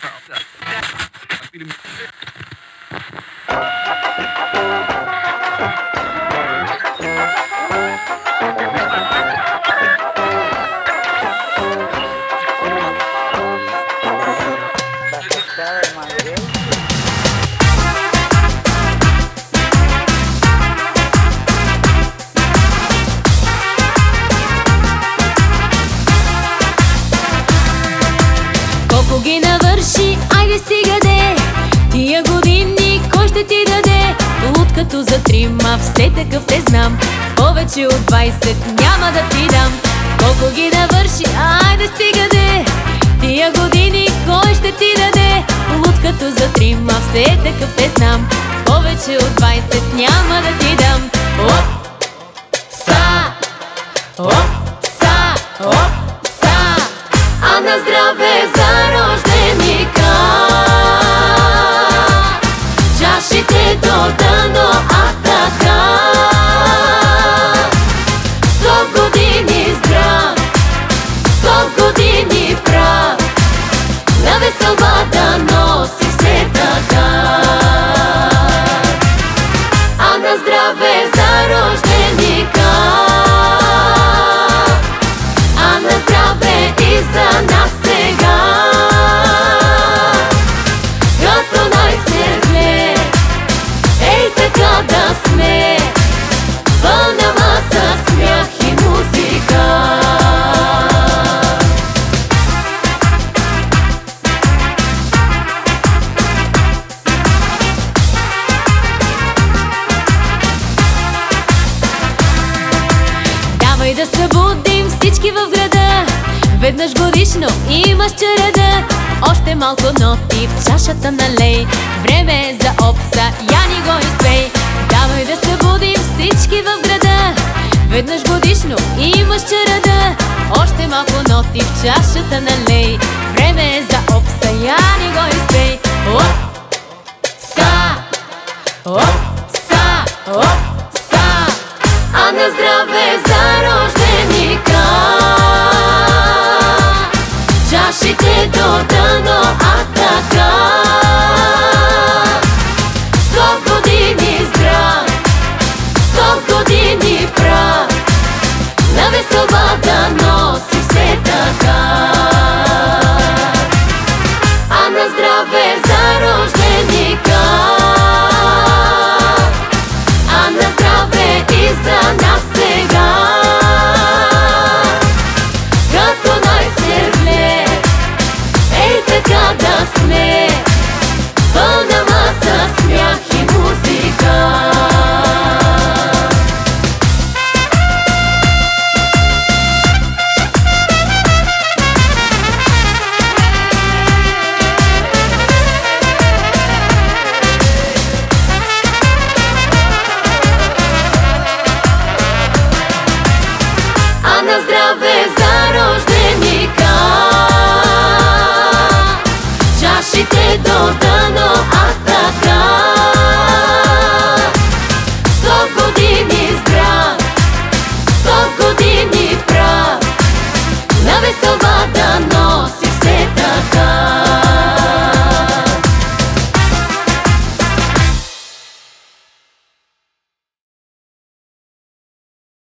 Колко За трима, все такъв те знам Повече от 20 няма да ти дам Колко ги навърши, айде стига де Тия години кой ще ти даде Луд като за трима, все такъв те знам Повече от 20 няма да ти дам Оп! Са! Оп! Са! Оп! Са! А на здраве за рожденика Чашите до дъно, маса смях и музика. Да събудим всички в града. Веднъж годишно имаш череда Още малко ноти в чашата налей. Време е за опса, Веднъж годишно имаш череда Още малко ноти в чашата налей Време е за ни го изпей Оп! Са! Оп! Са! Оп! Са! А на здраве за все на здраве за рожденика Чашите до дъно, а така Сто години здрав Сто години